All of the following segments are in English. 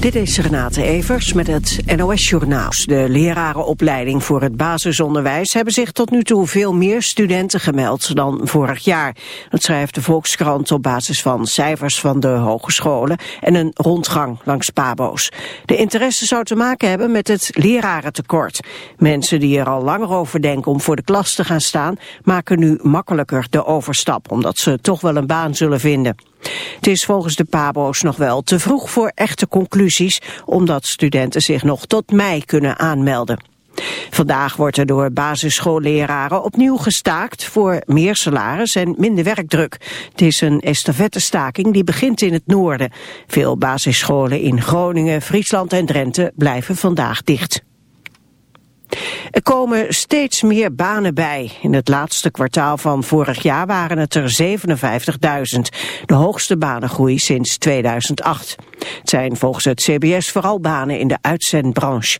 Dit is Renate Evers met het NOS Journaal. De lerarenopleiding voor het basisonderwijs hebben zich tot nu toe veel meer studenten gemeld dan vorig jaar. Dat schrijft de Volkskrant op basis van cijfers van de hogescholen en een rondgang langs pabo's. De interesse zou te maken hebben met het lerarentekort. Mensen die er al langer over denken om voor de klas te gaan staan, maken nu makkelijker de overstap, omdat ze toch wel een baan zullen vinden. Het is volgens de PABO's nog wel te vroeg voor echte conclusies, omdat studenten zich nog tot mei kunnen aanmelden. Vandaag wordt er door basisschoolleraren opnieuw gestaakt voor meer salaris en minder werkdruk. Het is een estafettestaking die begint in het noorden. Veel basisscholen in Groningen, Friesland en Drenthe blijven vandaag dicht. Er komen steeds meer banen bij. In het laatste kwartaal van vorig jaar waren het er 57.000. De hoogste banengroei sinds 2008. Het zijn volgens het CBS vooral banen in de uitzendbranche.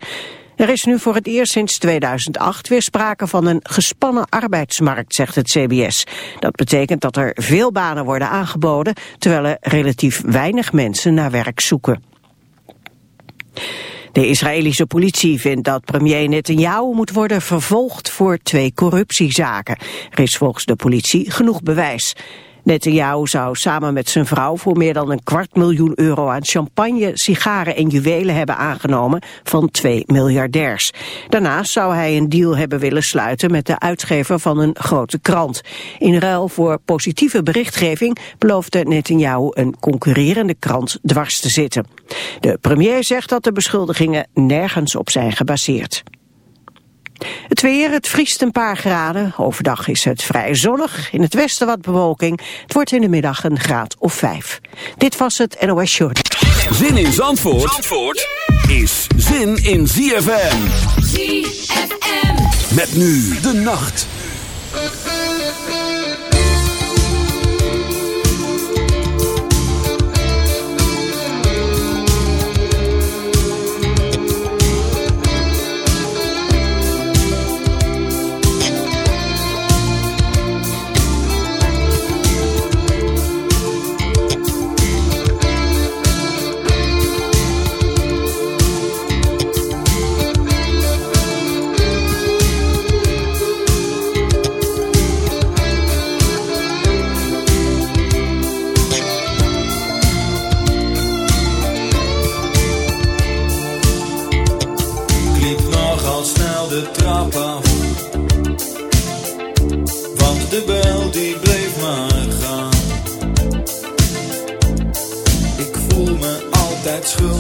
Er is nu voor het eerst sinds 2008 weer sprake van een gespannen arbeidsmarkt, zegt het CBS. Dat betekent dat er veel banen worden aangeboden, terwijl er relatief weinig mensen naar werk zoeken. De Israëlische politie vindt dat premier Netanyahu moet worden vervolgd voor twee corruptiezaken. Er is volgens de politie genoeg bewijs. Netanyahu zou samen met zijn vrouw voor meer dan een kwart miljoen euro aan champagne, sigaren en juwelen hebben aangenomen van twee miljardairs. Daarnaast zou hij een deal hebben willen sluiten met de uitgever van een grote krant. In ruil voor positieve berichtgeving beloofde Netanyahu een concurrerende krant dwars te zitten. De premier zegt dat de beschuldigingen nergens op zijn gebaseerd. Het weer, het vriest een paar graden. Overdag is het vrij zonnig. In het westen wat bewolking. Het wordt in de middag een graad of vijf. Dit was het NOS Short. Zin in Zandvoort, Zandvoort is zin in ZFM. ZFM. Met nu de nacht.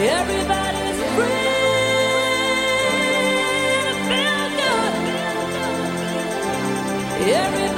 Everybody's free. Everybody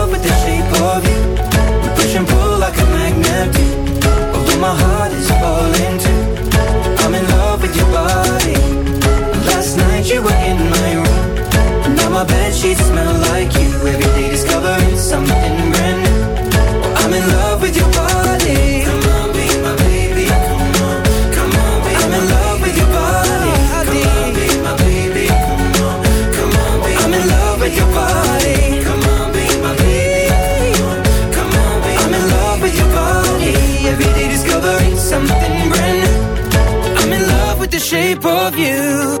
of you.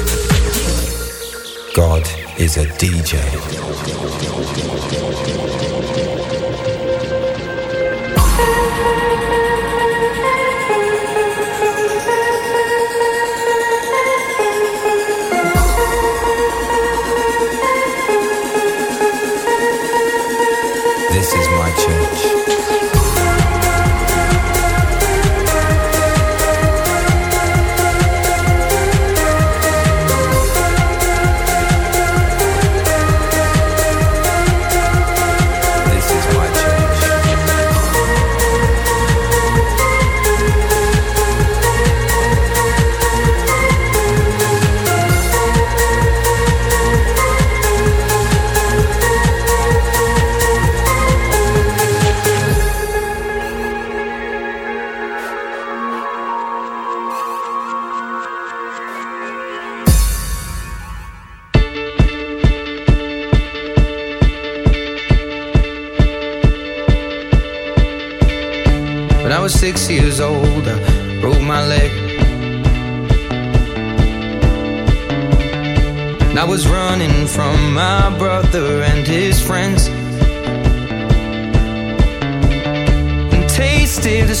God is a DJ.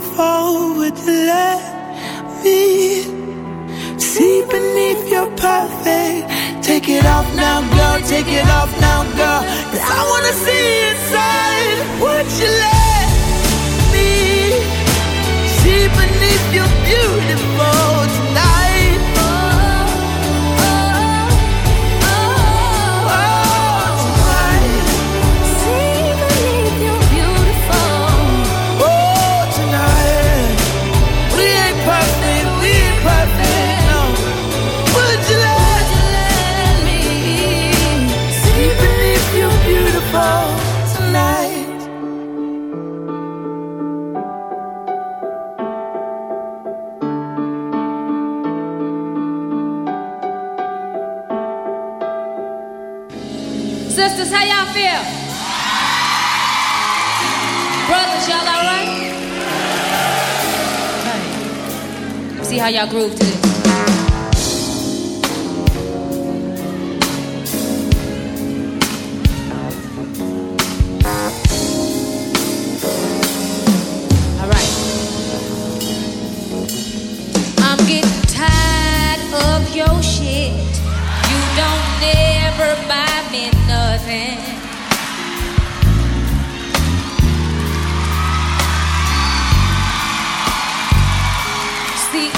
moving forward to let me see beneath your perfect. Take it off now, girl. Take it off now, girl. Cause I wanna see inside Would you let me see beneath your beautiful tonight. is how y'all feel? Brothers, y'all all right? See how y'all groove to this.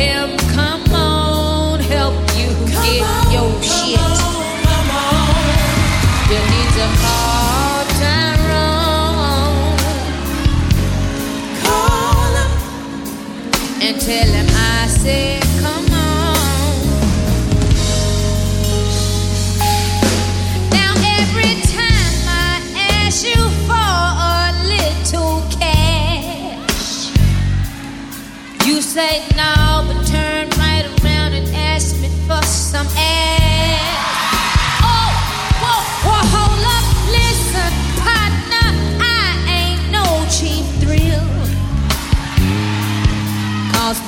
him.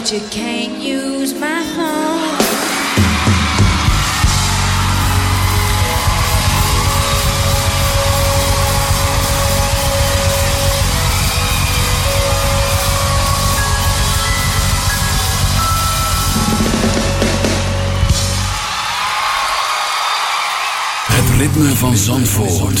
but you can't use my phone. Ritme van Zandvoort.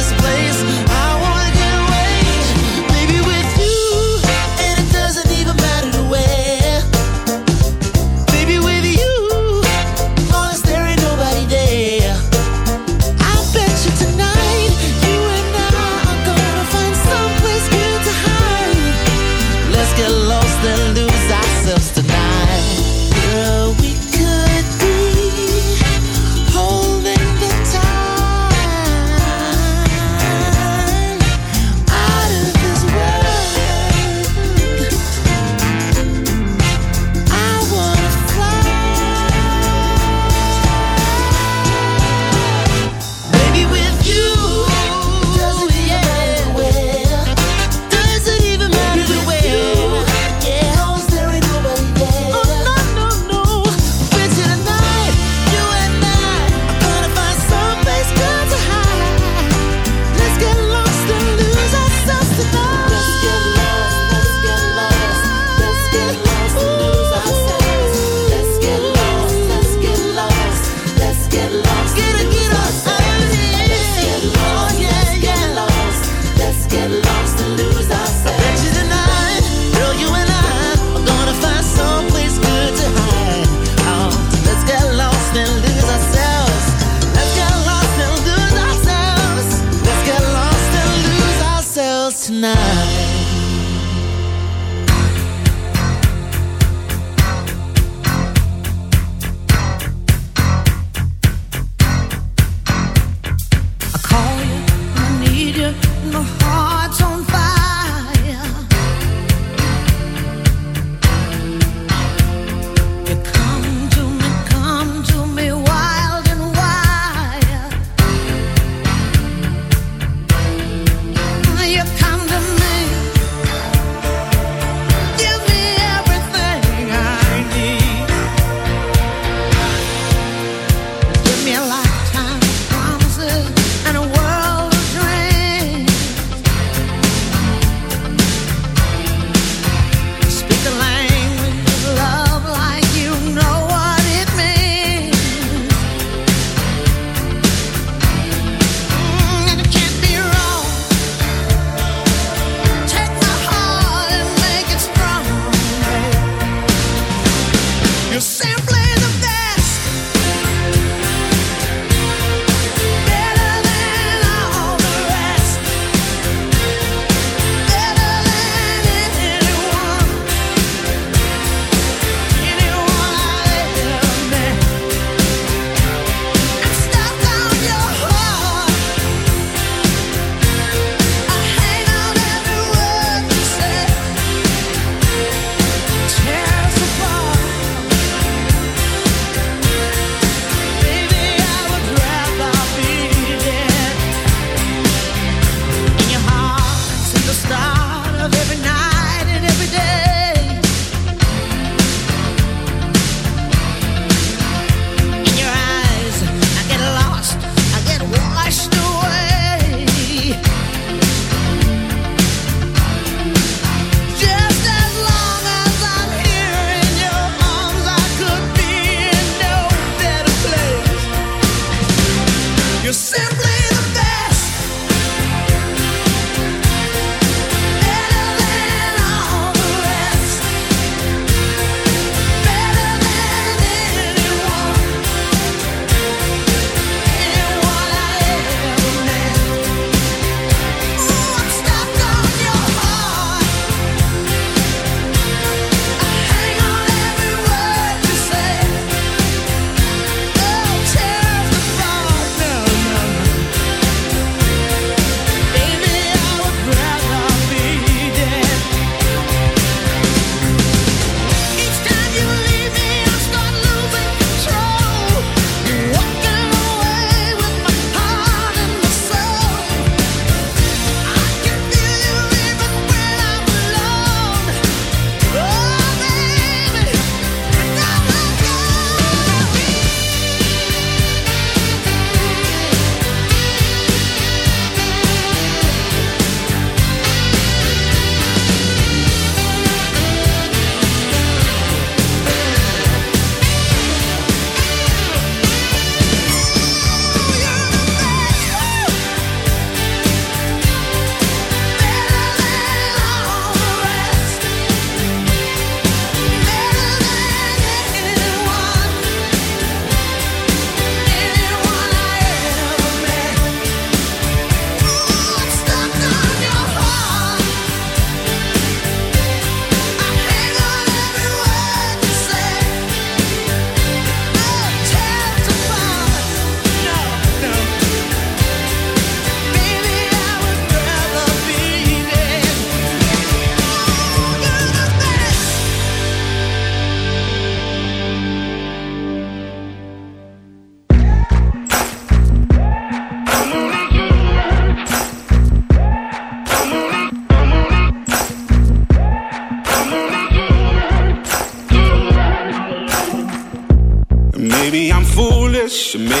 night.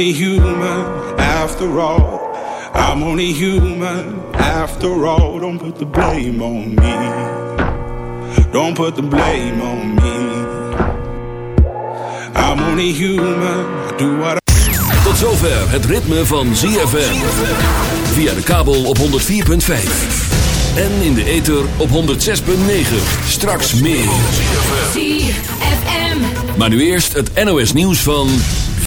Only human after all. I'm only human after all. Don't put the blame on me. Don't put the blame on me. I'm only human. I do what I Tot zover het ritme van ZFM. Via de kabel op 104.5. En in de ether op 106.9. Straks meer. ZFM. Maar nu eerst het NOS nieuws van...